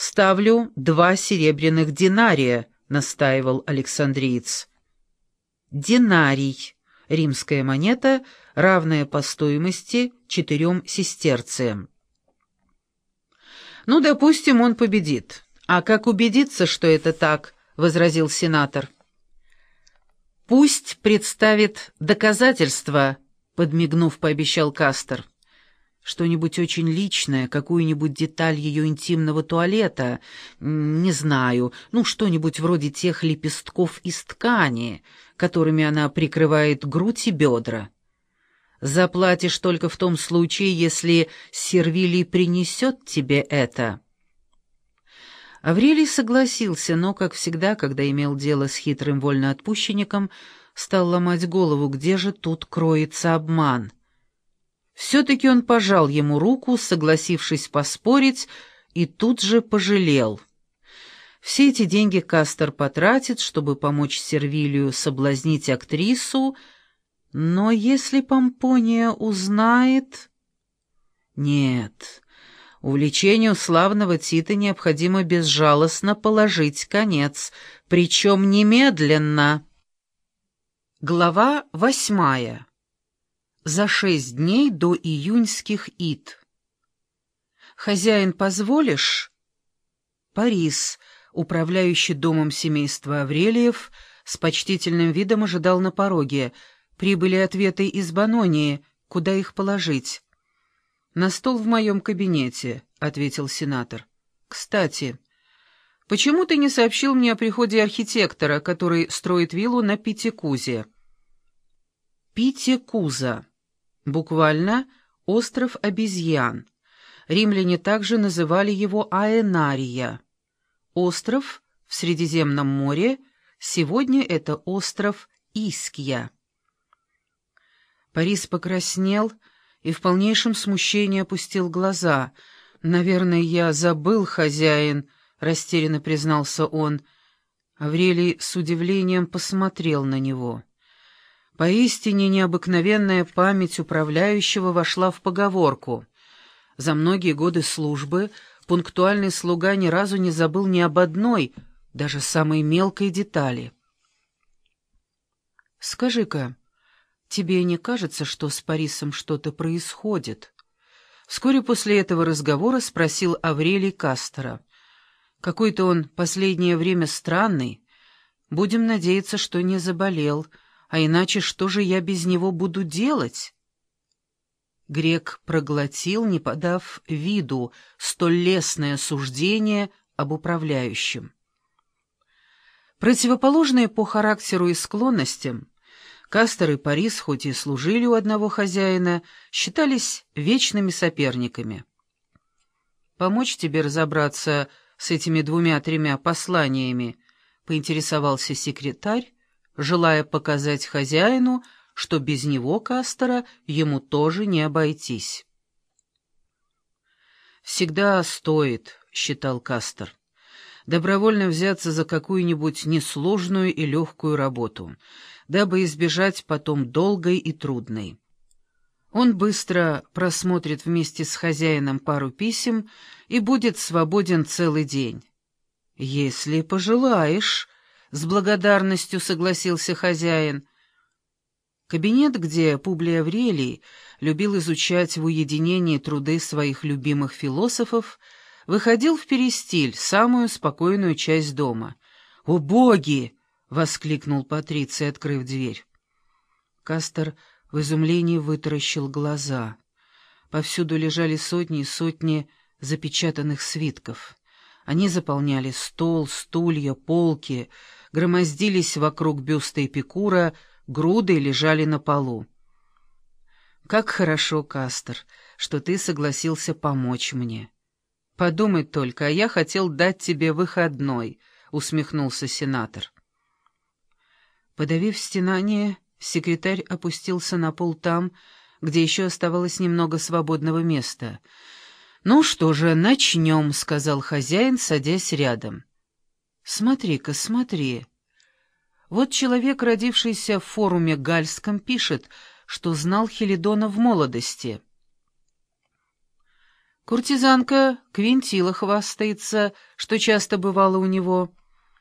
ставлю два серебряных динария», — настаивал Александриец. Динарий — римская монета, равная по стоимости четырем сестерциям. «Ну, допустим, он победит. А как убедиться, что это так?» — возразил сенатор. «Пусть представит доказательства», — подмигнув, пообещал Кастер. «Что-нибудь очень личное, какую-нибудь деталь ее интимного туалета, не знаю, ну, что-нибудь вроде тех лепестков из ткани, которыми она прикрывает грудь и бедра. Заплатишь только в том случае, если Сервилий принесет тебе это». Аврелий согласился, но, как всегда, когда имел дело с хитрым вольноотпущенником, стал ломать голову, где же тут кроется обман. Все-таки он пожал ему руку, согласившись поспорить, и тут же пожалел. Все эти деньги Кастер потратит, чтобы помочь Сервилию соблазнить актрису, но если Помпония узнает... Нет, Увлечению славного Тита необходимо безжалостно положить конец, причем немедленно. Глава восьмая. За шесть дней до июньских ид. «Хозяин, позволишь?» Парис, управляющий домом семейства Аврелиев, с почтительным видом ожидал на пороге. Прибыли ответы из Банонии, куда их положить. «На стол в моем кабинете», — ответил сенатор. «Кстати, почему ты не сообщил мне о приходе архитектора, который строит виллу на Питекузе?» Питекуза. Буквально «остров обезьян». Римляне также называли его Аэнария. Остров в Средиземном море, сегодня это остров Искья. Парис покраснел, — и в полнейшем смущении опустил глаза. «Наверное, я забыл, хозяин», — растерянно признался он. Аврелий с удивлением посмотрел на него. Поистине необыкновенная память управляющего вошла в поговорку. За многие годы службы пунктуальный слуга ни разу не забыл ни об одной, даже самой мелкой детали. «Скажи-ка, «Тебе не кажется, что с Парисом что-то происходит?» Вскоре после этого разговора спросил Аврелий Кастера. «Какой-то он последнее время странный. Будем надеяться, что не заболел, а иначе что же я без него буду делать?» Грек проглотил, не подав виду, столь лестное суждение об управляющем. Противоположные по характеру и склонностям, Кастер и Парис, хоть и служили у одного хозяина, считались вечными соперниками. «Помочь тебе разобраться с этими двумя-тремя посланиями?» — поинтересовался секретарь, желая показать хозяину, что без него, Кастера, ему тоже не обойтись. «Всегда стоит», — считал Кастер, — «добровольно взяться за какую-нибудь несложную и легкую работу» дабы избежать потом долгой и трудной. Он быстро просмотрит вместе с хозяином пару писем и будет свободен целый день. «Если пожелаешь», — с благодарностью согласился хозяин. Кабинет, где Публий Аврелий любил изучать в уединении труды своих любимых философов, выходил в перестиль, самую спокойную часть дома. «О боги!» — воскликнул Патриций, открыв дверь. Кастер в изумлении вытаращил глаза. Повсюду лежали сотни и сотни запечатанных свитков. Они заполняли стол, стулья, полки, громоздились вокруг бюста Эпикура, груды лежали на полу. «Как хорошо, Кастер, что ты согласился помочь мне. Подумать только, а я хотел дать тебе выходной», — усмехнулся сенатор. Подавив стенание, секретарь опустился на пол там, где еще оставалось немного свободного места. «Ну что же, начнем», — сказал хозяин, садясь рядом. «Смотри-ка, смотри. Вот человек, родившийся в форуме Гальском, пишет, что знал Хелидона в молодости». Куртизанка Квинтила хвастается, что часто бывало у него,